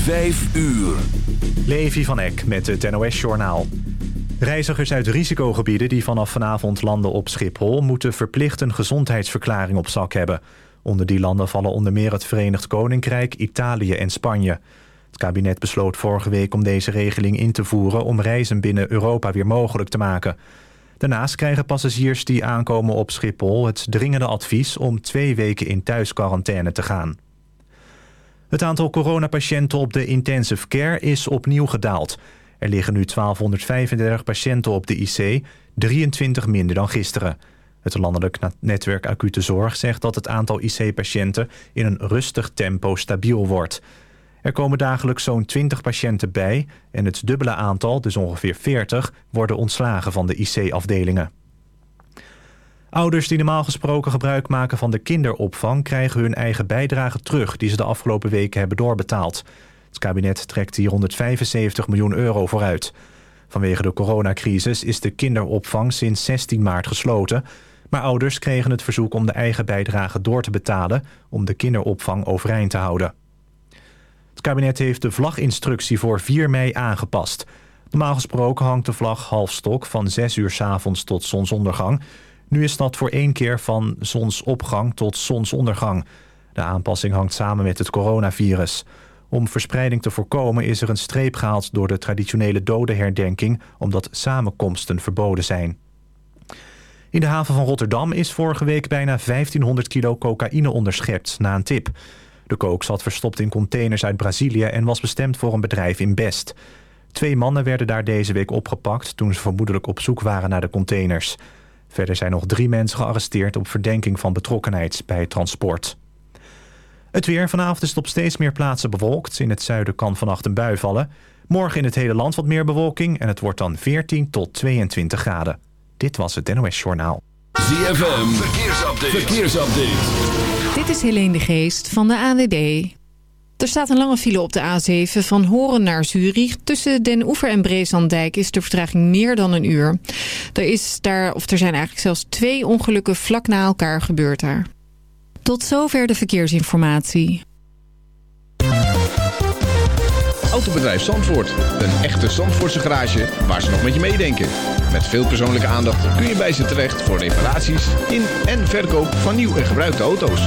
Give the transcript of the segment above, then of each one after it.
5 uur. Levi van Eck met het NOS-journaal. Reizigers uit risicogebieden die vanaf vanavond landen op Schiphol... moeten verplicht een gezondheidsverklaring op zak hebben. Onder die landen vallen onder meer het Verenigd Koninkrijk, Italië en Spanje. Het kabinet besloot vorige week om deze regeling in te voeren... om reizen binnen Europa weer mogelijk te maken. Daarnaast krijgen passagiers die aankomen op Schiphol... het dringende advies om twee weken in thuisquarantaine te gaan. Het aantal coronapatiënten op de intensive care is opnieuw gedaald. Er liggen nu 1235 patiënten op de IC, 23 minder dan gisteren. Het landelijk netwerk acute zorg zegt dat het aantal IC-patiënten in een rustig tempo stabiel wordt. Er komen dagelijks zo'n 20 patiënten bij en het dubbele aantal, dus ongeveer 40, worden ontslagen van de IC-afdelingen. Ouders die normaal gesproken gebruik maken van de kinderopvang... krijgen hun eigen bijdrage terug die ze de afgelopen weken hebben doorbetaald. Het kabinet trekt hier 175 miljoen euro vooruit. Vanwege de coronacrisis is de kinderopvang sinds 16 maart gesloten... maar ouders kregen het verzoek om de eigen bijdrage door te betalen... om de kinderopvang overeind te houden. Het kabinet heeft de vlaginstructie voor 4 mei aangepast. Normaal gesproken hangt de vlag halfstok van 6 uur s avonds tot zonsondergang... Nu is dat voor één keer van zonsopgang tot zonsondergang. De aanpassing hangt samen met het coronavirus. Om verspreiding te voorkomen is er een streep gehaald door de traditionele dodenherdenking... omdat samenkomsten verboden zijn. In de haven van Rotterdam is vorige week bijna 1500 kilo cocaïne onderschept na een tip. De kook zat verstopt in containers uit Brazilië en was bestemd voor een bedrijf in Best. Twee mannen werden daar deze week opgepakt toen ze vermoedelijk op zoek waren naar de containers. Verder zijn nog drie mensen gearresteerd op verdenking van betrokkenheid bij het transport. Het weer. Vanavond is het op steeds meer plaatsen bewolkt. In het zuiden kan vannacht een bui vallen. Morgen in het hele land wat meer bewolking en het wordt dan 14 tot 22 graden. Dit was het NOS Journaal. ZFM. Verkeersupdate. Verkeersupdate. Dit is Helene de Geest van de AWB. Er staat een lange file op de A7 van Horen naar Zurich. Tussen Den Oever en Breeslanddijk is de vertraging meer dan een uur. Er, is daar, of er zijn eigenlijk zelfs twee ongelukken vlak na elkaar gebeurd daar. Tot zover de verkeersinformatie. Autobedrijf Zandvoort. Een echte Zandvoortse garage waar ze nog met je meedenken. Met veel persoonlijke aandacht kun je bij ze terecht voor reparaties in en verkoop van nieuw en gebruikte auto's.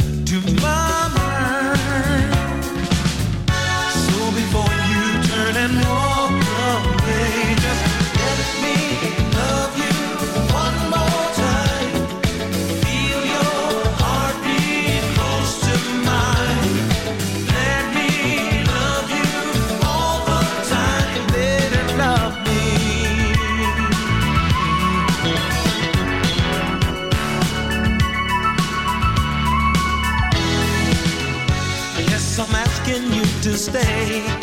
mistake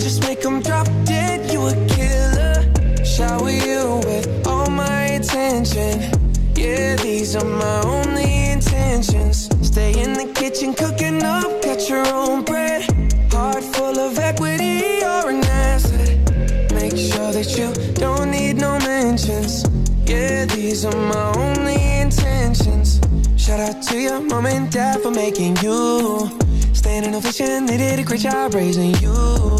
Gorgeous, make 'em drop dead, you a killer. Shower you with all my attention. Yeah, these are my only intentions. Stay in the kitchen, cooking up, cut your own bread. Heart full of equity, you're an asset. Make sure that you don't need no mentions. Yeah, these are my only intentions. Shout out to your mom and dad for making you. Standing ovation, they did a great job raising you.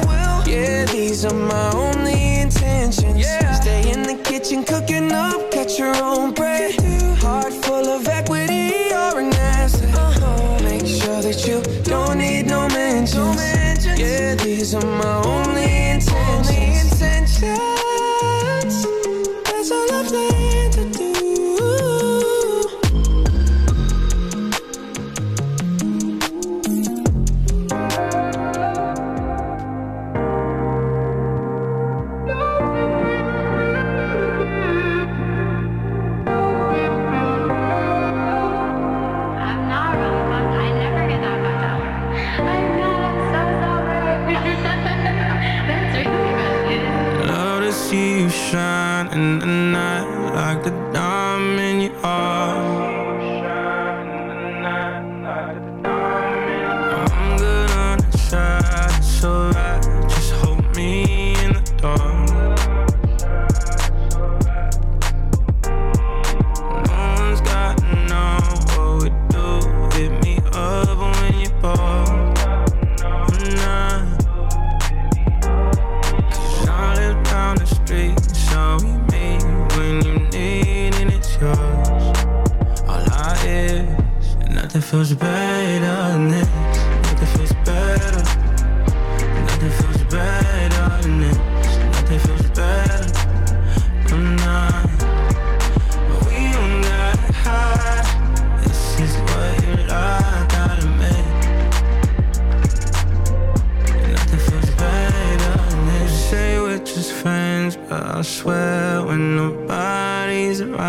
like the diamond in your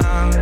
nobody's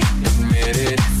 get it.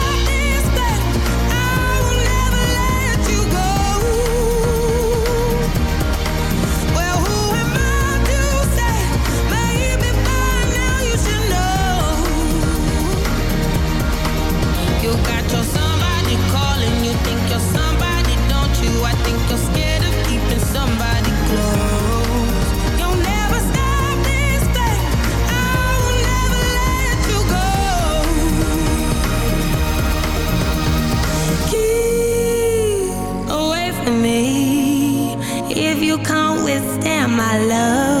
withstand my love.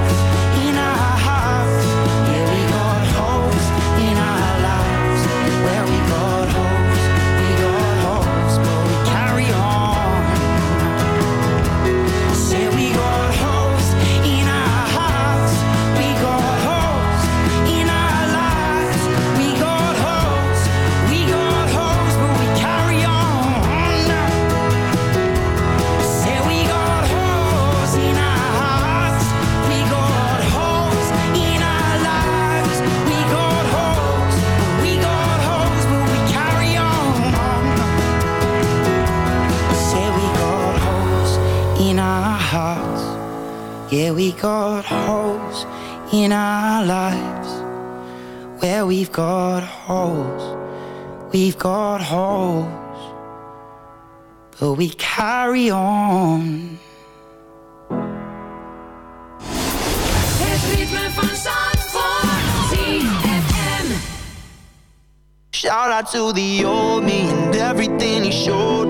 to the old me and everything he showed.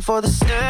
for the stairs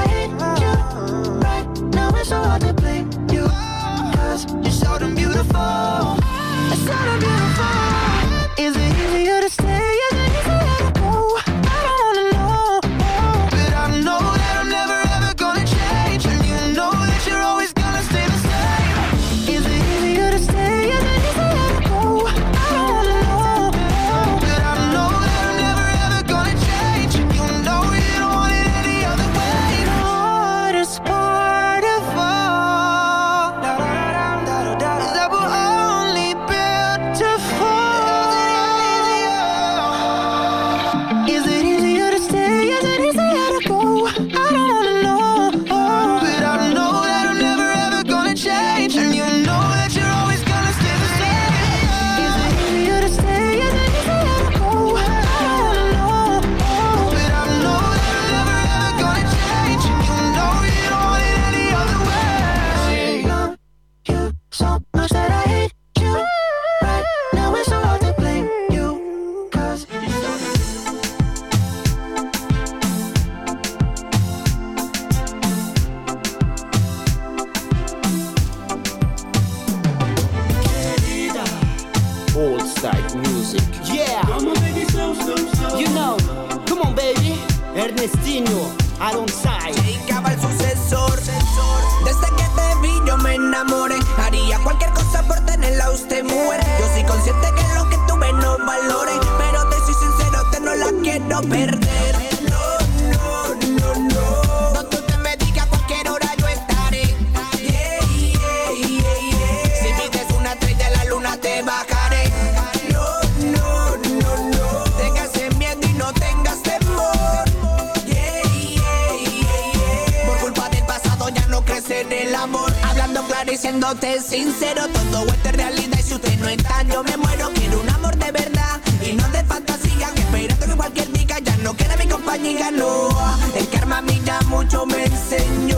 Ernestino Alonsai. Llegaba el sucesor. Desde que te vi yo me enamoré. Haría cualquier cosa por tenerla usted muere. Yo soy consciente que lo que tuve no valore. Pero te soy sincero, te no la quiero perder. siéndote sincero, todo esto es realidad y si usted no está yo me muero. Quiero un amor de verdad y no de fantasía, que esperando que cualquier diga ya no quiere mi compañía, no. El karma a mí ya mucho me enseñó.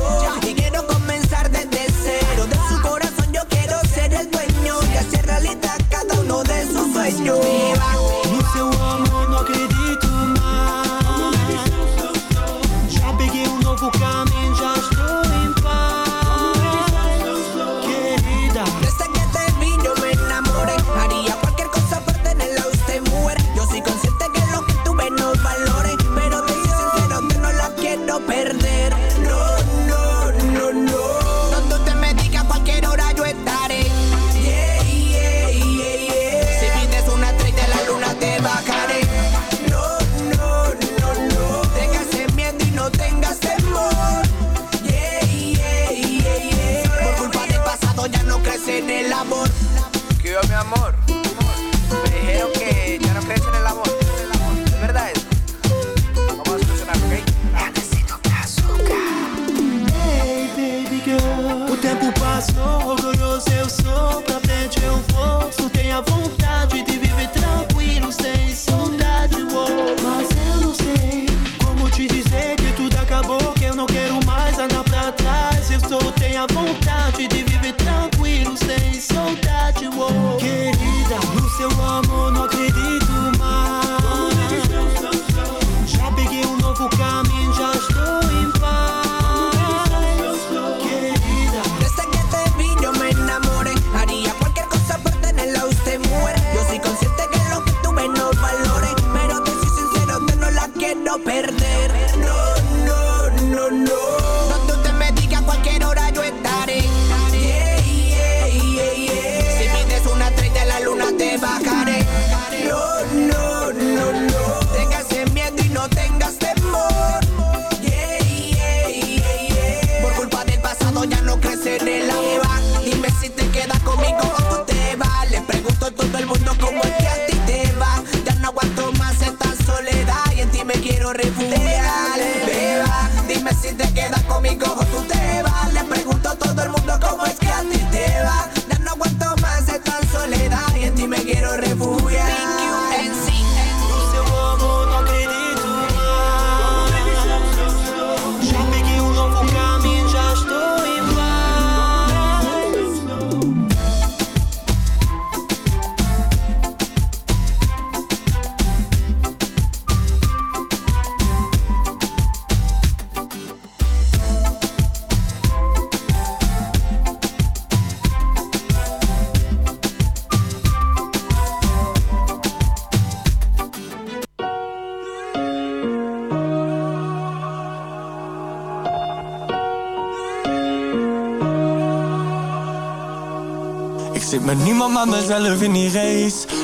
Zit met niemand maar mezelf in die race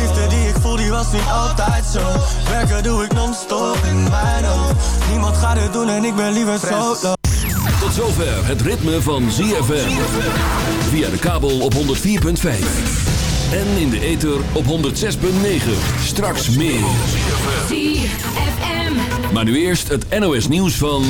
Liefde die ik voel, die was niet altijd zo. Werken doe ik non-stop in mijn hoofd. Niemand gaat het doen en ik ben liever solo. Tot zover het ritme van ZFM. Via de kabel op 104.5. En in de ether op 106.9. Straks meer. ZFM. Maar nu eerst het NOS nieuws van...